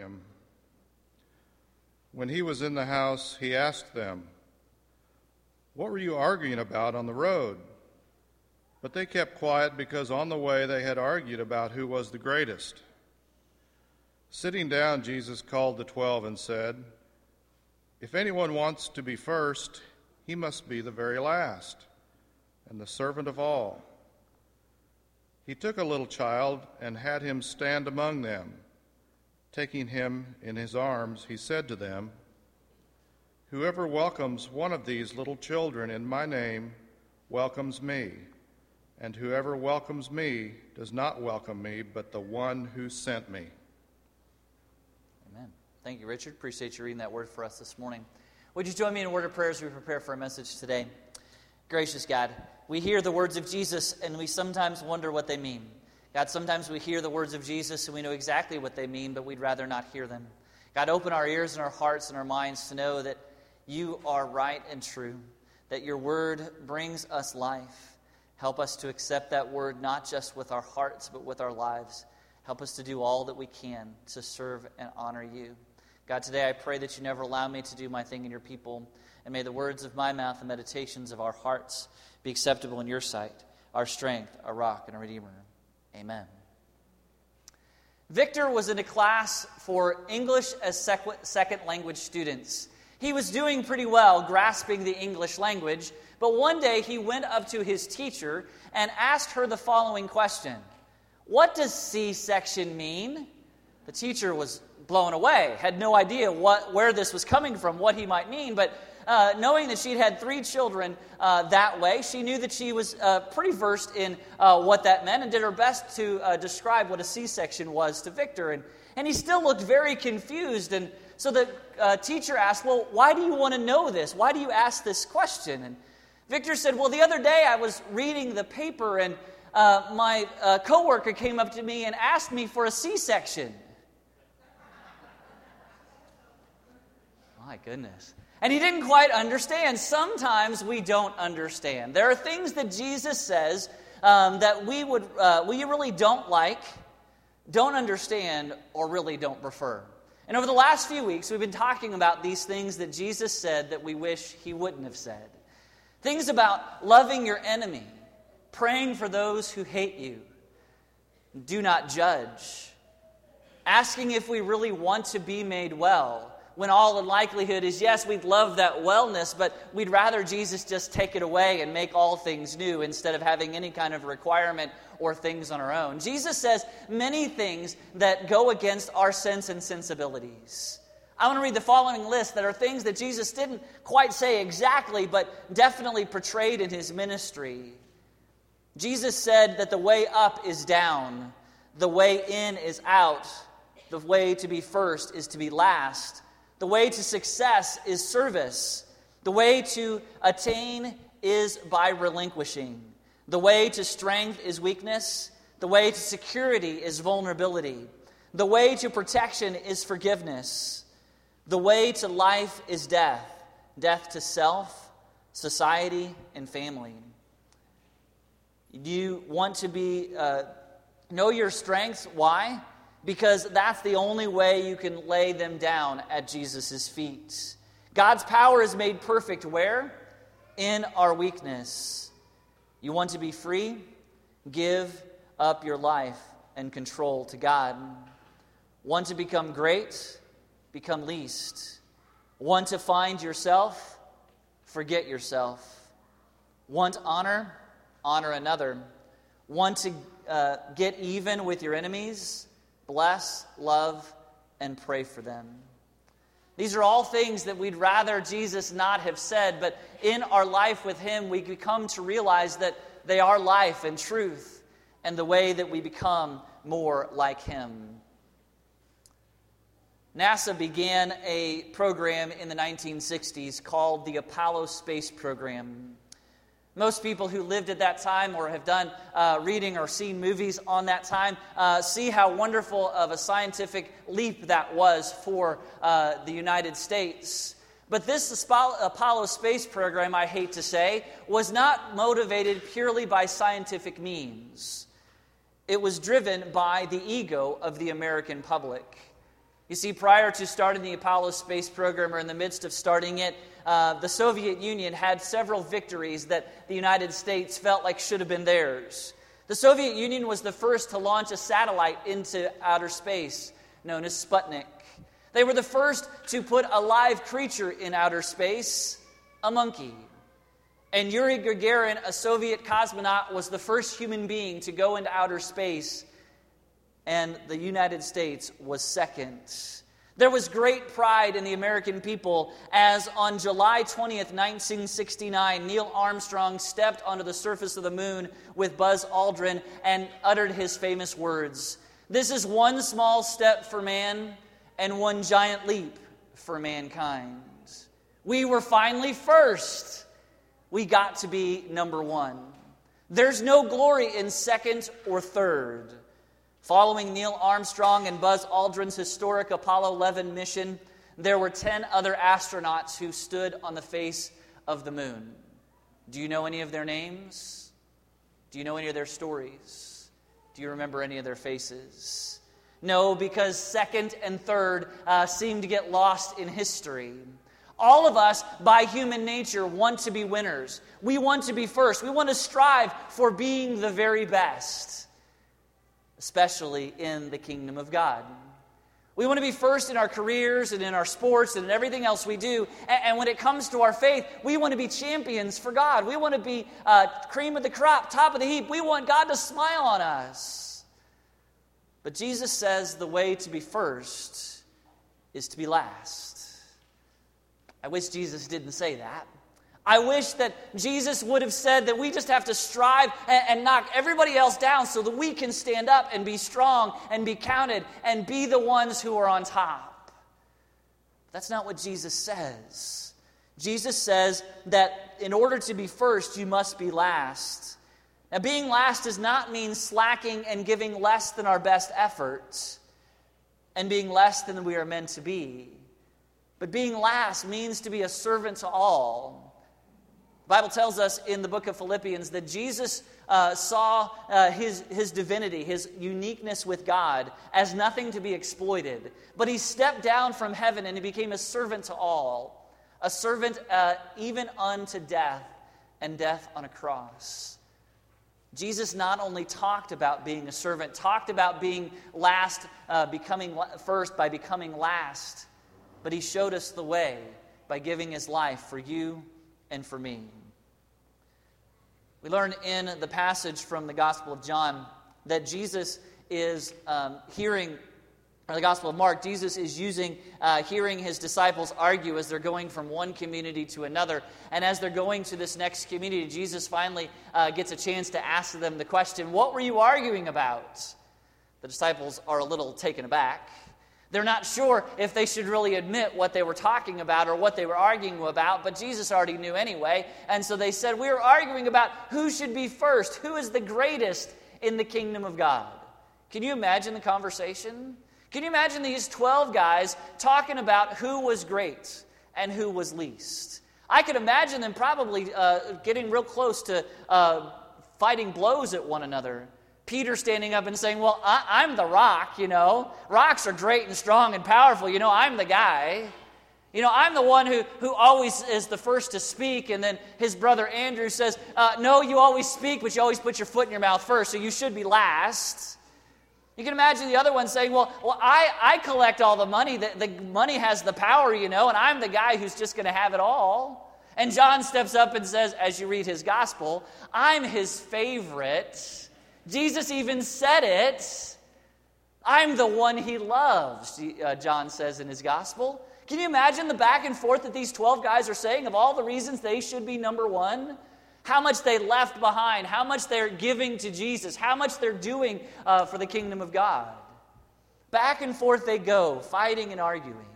him. When he was in the house, he asked them, What were you arguing about on the road? But they kept quiet because on the way they had argued about who was the greatest. Sitting down, Jesus called the twelve and said, If anyone wants to be first, he must be the very last and the servant of all. He took a little child and had him stand among them. Taking him in his arms, he said to them, Whoever welcomes one of these little children in my name welcomes me, and whoever welcomes me does not welcome me, but the one who sent me. Amen. Thank you, Richard. Appreciate you reading that word for us this morning. Would you join me in a word of prayer as we prepare for our message today? Gracious God, we hear the words of Jesus and we sometimes wonder what they mean. God, sometimes we hear the words of Jesus and we know exactly what they mean, but we'd rather not hear them. God, open our ears and our hearts and our minds to know that you are right and true, that your word brings us life. Help us to accept that word not just with our hearts, but with our lives. Help us to do all that we can to serve and honor you. God, today I pray that you never allow me to do my thing in your people, and may the words of my mouth and meditations of our hearts be acceptable in your sight, our strength, our rock, and our redeemer. Amen. Victor was in a class for English as second language students. He was doing pretty well grasping the English language, but one day he went up to his teacher and asked her the following question What does C section mean? The teacher was blown away, had no idea what, where this was coming from, what he might mean, but uh, knowing that she'd had three children uh, that way, she knew that she was uh, pretty versed in uh, what that meant and did her best to uh, describe what a C section was to Victor. And, and he still looked very confused. And so the uh, teacher asked, Well, why do you want to know this? Why do you ask this question? And Victor said, Well, the other day I was reading the paper and my coworker came up to me and asked me for a C section. My goodness. And he didn't quite understand. Sometimes we don't understand. There are things that Jesus says um, that we would uh, we really don't like, don't understand, or really don't prefer. And over the last few weeks, we've been talking about these things that Jesus said that we wish he wouldn't have said. Things about loving your enemy, praying for those who hate you, do not judge, asking if we really want to be made well when all in likelihood is yes, we'd love that wellness, but we'd rather Jesus just take it away and make all things new instead of having any kind of requirement or things on our own. Jesus says many things that go against our sense and sensibilities. I want to read the following list that are things that Jesus didn't quite say exactly, but definitely portrayed in his ministry. Jesus said that the way up is down, the way in is out, the way to be first is to be last. The way to success is service. The way to attain is by relinquishing. The way to strength is weakness. The way to security is vulnerability. The way to protection is forgiveness. The way to life is death death to self, society, and family. Do you want to be, uh, know your strengths? Why? Because that's the only way you can lay them down at Jesus' feet. God's power is made perfect where? In our weakness. You want to be free? Give up your life and control to God. Want to become great? Become least. Want to find yourself? Forget yourself. Want honor? Honor another. Want to uh, get even with your enemies? Bless, love, and pray for them. These are all things that we'd rather Jesus not have said, but in our life with Him, we come to realize that they are life and truth and the way that we become more like Him. NASA began a program in the 1960s called the Apollo Space Program. Most people who lived at that time or have done uh, reading or seen movies on that time uh, see how wonderful of a scientific leap that was for uh, the United States. But this Apollo space program, I hate to say, was not motivated purely by scientific means. It was driven by the ego of the American public. You see, prior to starting the Apollo space program, or in the midst of starting it, uh, the Soviet Union had several victories that the United States felt like should have been theirs. The Soviet Union was the first to launch a satellite into outer space, known as Sputnik. They were the first to put a live creature in outer space, a monkey. And Yuri Gagarin, a Soviet cosmonaut, was the first human being to go into outer space, and the United States was second. There was great pride in the American people as on July 20th, 1969, Neil Armstrong stepped onto the surface of the moon with Buzz Aldrin and uttered his famous words This is one small step for man and one giant leap for mankind. We were finally first. We got to be number one. There's no glory in second or third. Following Neil Armstrong and Buzz Aldrin's historic Apollo 11 mission, there were 10 other astronauts who stood on the face of the moon. Do you know any of their names? Do you know any of their stories? Do you remember any of their faces? No, because second and third uh, seem to get lost in history. All of us, by human nature, want to be winners. We want to be first. We want to strive for being the very best, especially in the kingdom of God. We want to be first in our careers and in our sports and in everything else we do. And, when it comes to our faith, we want to be champions for God. We want to be uh, cream of the crop, top of the heap. We want God to smile on us. But Jesus says the way to be first is to be last. I wish Jesus didn't say that. I wish that Jesus would have said that we just have to strive and, and, knock everybody else down so that we can stand up and be strong and be counted and be the ones who are on top. That's not what Jesus says. Jesus says that in order to be first, you must be last. Now, being last does not mean slacking and giving less than our best efforts and being less than we are meant to be. But being last means to be a servant to all. Bible tells us in the book of Philippians that Jesus uh, saw uh, his, his divinity, his uniqueness with God, as nothing to be exploited. But he stepped down from heaven and he became a servant to all, a servant uh, even unto death, and death on a cross. Jesus not only talked about being a servant, talked about being last, uh, becoming first by becoming last, but he showed us the way by giving his life for you and for me. We learn in the passage from the Gospel of John that Jesus is um, hearing or the Gospel of Mark, Jesus is using uh, hearing his disciples argue as they're going from one community to another. And as they're going to this next community, Jesus finally uh, gets a chance to ask them the question, What were you arguing about? The disciples are a little taken aback. They're not sure if they should really admit what they were talking about or what they were arguing about, but Jesus already knew anyway. And so they said, We are arguing about who should be first, who is the greatest in the kingdom of God. Can you imagine the conversation? Can you imagine these 12 guys talking about who was great and who was least? I could imagine them probably uh, getting real close to uh, fighting blows at one another. Peter standing up and saying, Well, I- am the rock, you know. Rocks are great and strong and powerful, you know, I'm the guy. You know, I'm the one who, who always is the first to speak. And then his brother Andrew says, uh, No, you always speak, but you always put your foot in your mouth first, so you should be last. You can imagine the other one saying, Well, well I, I collect all the money. The, the money has the power, you know, and I'm the guy who's just going to have it all. And John steps up and says, as you read his gospel, I'm his favorite. Jesus even said it. I'm the one he loves, uh, John says in his gospel. Can you imagine the back and forth that these 12 guys are saying of all the reasons they should be number one? how much they left behind, how much they're giving to Jesus, how much they're doing uh, for the kingdom of God. Back and forth they go, fighting and arguing.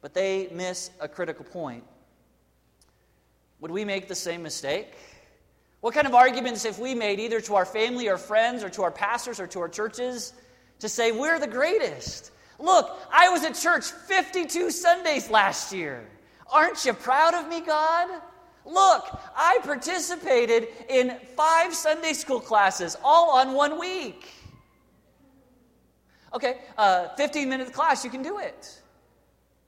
But they miss a critical point. Would we make the same mistake? What kind of arguments have we made, either to our family or friends or to our pastors or to our churches, to say, we're the greatest? Look, I was at church 52 Sundays last year. Aren't you proud of me, God? Look, I participated in five Sunday school classes all on one week. Okay, uh, 15 minute class, you can do it.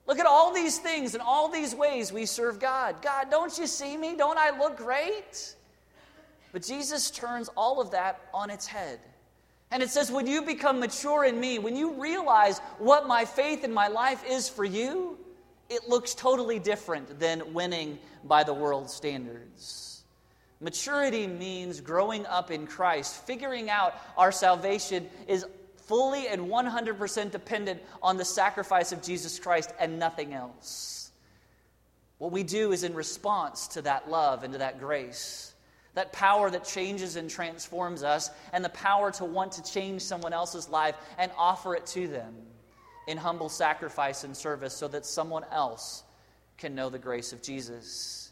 Look at all these things and all these ways we serve God. God, don't you see me? Don't I look great? But Jesus turns all of that on its head. And it says, when you become mature in me, when you realize what my faith and my life is for you, it looks totally different than winning by the world's standards. Maturity means growing up in Christ, figuring out our salvation is fully and 100% dependent on the sacrifice of Jesus Christ and nothing else. What we do is in response to that love and to that grace, that power that changes and transforms us, and the power to want to change someone else's life and offer it to them in humble sacrifice and service so that someone else can know the grace of Jesus.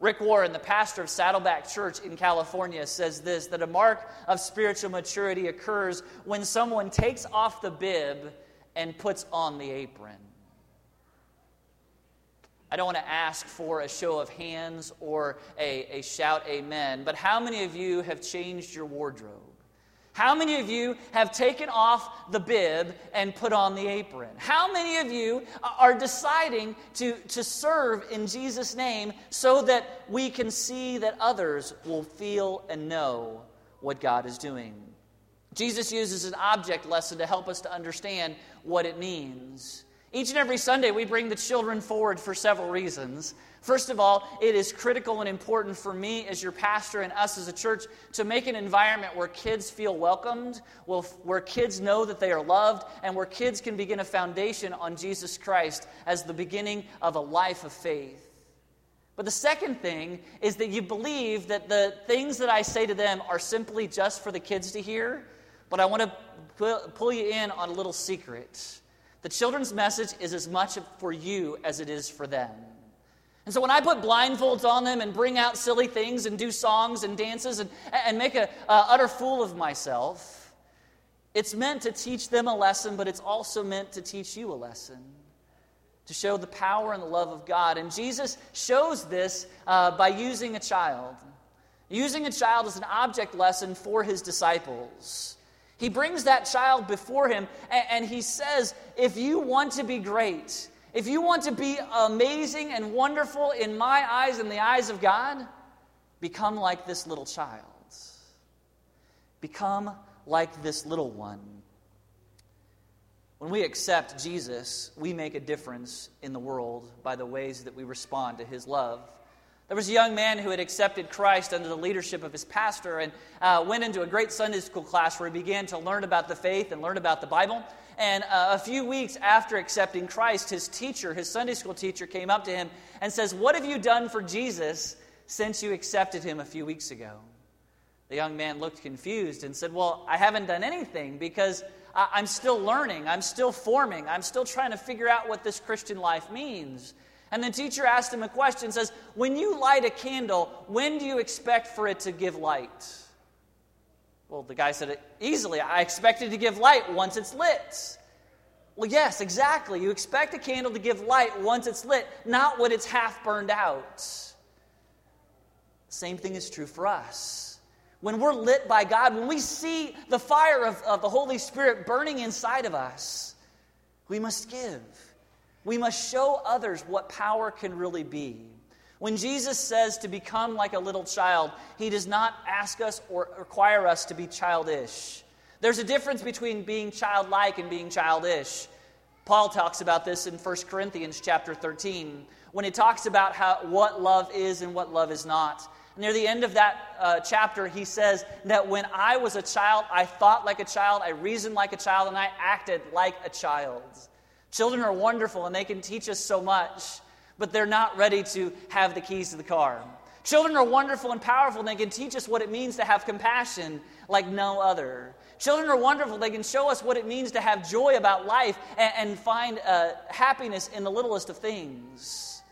Rick Warren, the pastor of Saddleback Church in California, says this that a mark of spiritual maturity occurs when someone takes off the bib and puts on the apron. I don't want to ask for a show of hands or a, a shout amen, but how many of you have changed your wardrobe? How many of you have taken off the bib and put on the apron? How many of you are deciding to, to serve in Jesus' name so that we can see that others will feel and know what God is doing? Jesus uses an object lesson to help us to understand what it means. Each and every Sunday, we bring the children forward for several reasons. First of all, it is critical and important for me as your pastor and us as a church to make an environment where kids feel welcomed, where kids know that they are loved, and where kids can begin a foundation on Jesus Christ as the beginning of a life of faith. But the second thing is that you believe that the things that I say to them are simply just for the kids to hear, but I want to pull you in on a little secret. The children's message is as much for you as it is for them. And so when I put blindfolds on them and bring out silly things and do songs and dances and, and make an utter fool of myself, it's meant to teach them a lesson, but it's also meant to teach you a lesson, to show the power and the love of God. And Jesus shows this uh, by using a child, using a child as an object lesson for his disciples. He brings that child before him and, and he says, If you want to be great, if you want to be amazing and wonderful in my eyes and the eyes of God, become like this little child. Become like this little one. When we accept Jesus, we make a difference in the world by the ways that we respond to his love. There was a young man who had accepted Christ under the leadership of his pastor and uh, went into a great Sunday school class where he began to learn about the faith and learn about the Bible. And uh, a few weeks after accepting Christ, his teacher, his Sunday school teacher, came up to him and says, What have you done for Jesus since you accepted him a few weeks ago? The young man looked confused and said, Well, I haven't done anything because I'm still learning, I'm still forming, I'm still trying to figure out what this Christian life means. And the teacher asked him a question says, When you light a candle, when do you expect for it to give light? Well, the guy said easily. I expect it to give light once it's lit. Well, yes, exactly. You expect a candle to give light once it's lit, not when it's half burned out. Same thing is true for us. When we're lit by God, when we see the fire of, of the Holy Spirit burning inside of us, we must give. We must show others what power can really be. When Jesus says to become like a little child, he does not ask us or require us to be childish. There's a difference between being childlike and being childish. Paul talks about this in 1 Corinthians chapter 13 when he talks about how, what love is and what love is not. Near the end of that uh, chapter, he says that when I was a child, I thought like a child, I reasoned like a child, and I acted like a child. Children are wonderful and they can teach us so much but they're not ready to have the keys to the car. Children are wonderful and powerful, and they can teach us what it means to have compassion like no other. Children are wonderful. They can show us what it means to have joy about life and, and find uh, happiness in the littlest of things.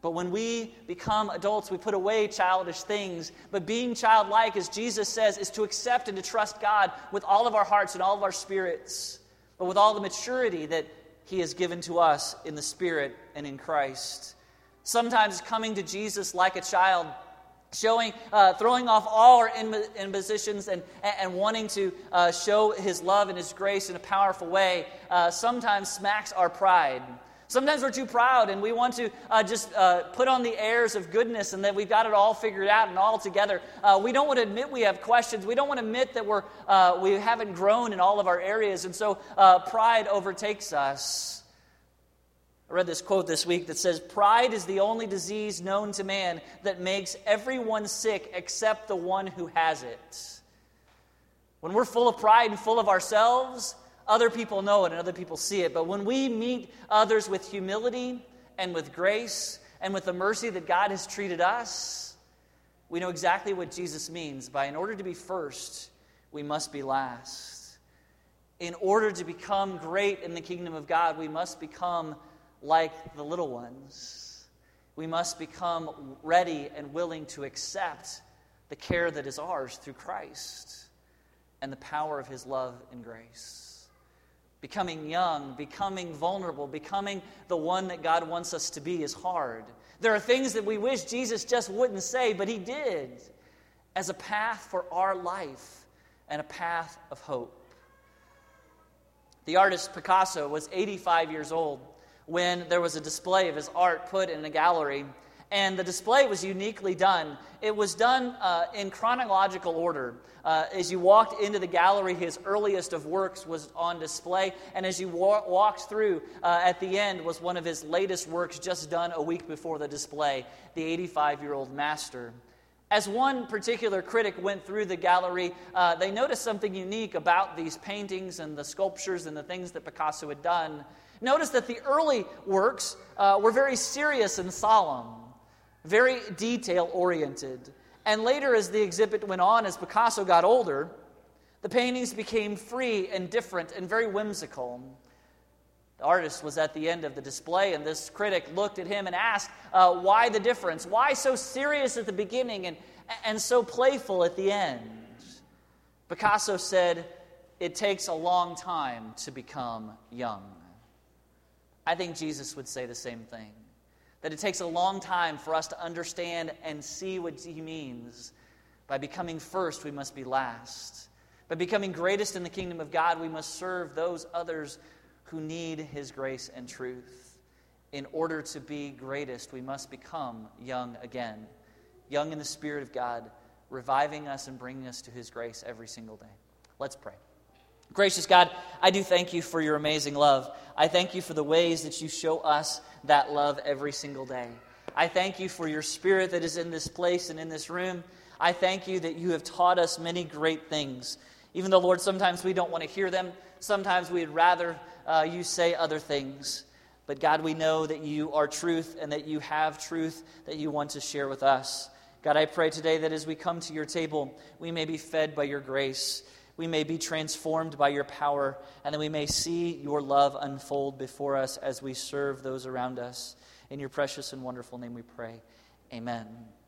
But when we become adults, we put away childish things. But being childlike, as Jesus says, is to accept and to trust God with all of our hearts and all of our spirits, but with all the maturity that he has given to us in the Spirit and in Christ. Sometimes coming to Jesus like a child showing, uh, throwing off all our impositions and, and wanting to uh, show His love and His grace in a powerful way uh, sometimes smacks our pride. Sometimes we're too proud and we want to uh, just uh, put on the airs of goodness and that we've got it all figured out and all together. Uh, we don't want to admit we have questions. We don't want to admit that we're, uh, we haven't grown in all of our areas. And so uh, pride overtakes us. I read this quote this week that says, Pride is the only disease known to man that makes everyone sick except the one who has it. When we're full of pride and full of ourselves, other people know it and other people see it. But when we meet others with humility and with grace and with the mercy that God has treated us, we know exactly what Jesus means by in order to be first, we must be last. In order to become great in the kingdom of God, we must become like the little ones. We must become ready and willing to accept the care that is ours through Christ and the power of his love and grace becoming young, becoming vulnerable, becoming the one that God wants us to be is hard. There are things that we wish Jesus just wouldn't say, but he did as a path for our life and a path of hope. The artist Picasso was 85 years old when there was a display of his art put in a gallery and the display was uniquely done. It was done uh, in chronological order. Uh, as you walked into the gallery, his earliest of works was on display, and as you wa- walked through, uh, at the end was one of his latest works just done a week before the display, the 85 year old master. As one particular critic went through the gallery, uh, they noticed something unique about these paintings and the sculptures and the things that Picasso had done. Notice that the early works uh, were very serious and solemn very detail oriented. And later, as the exhibit went on, as Picasso got older, the paintings became free and different and very whimsical. The artist was at the end of the display, and this critic looked at him and asked, uh, Why the difference? Why so serious at the beginning and, and so playful at the end? Picasso said, It takes a long time to become young. I think Jesus would say the same thing. That it takes a long time for us to understand and see what he means. By becoming first, we must be last. By becoming greatest in the kingdom of God, we must serve those others who need his grace and truth. In order to be greatest, we must become young again, young in the Spirit of God, reviving us and bringing us to his grace every single day. Let's pray. Gracious God, I do thank you for your amazing love. I thank you for the ways that you show us that love every single day. I thank you for your spirit that is in this place and in this room. I thank you that you have taught us many great things. Even though, Lord, sometimes we don't want to hear them, sometimes we'd rather uh, you say other things. But God, we know that you are truth and that you have truth that you want to share with us. God, I pray today that as we come to your table, we may be fed by your grace we may be transformed by your power, and that we may see your love unfold before us as we serve those around us. In your precious and wonderful name we pray. Amen.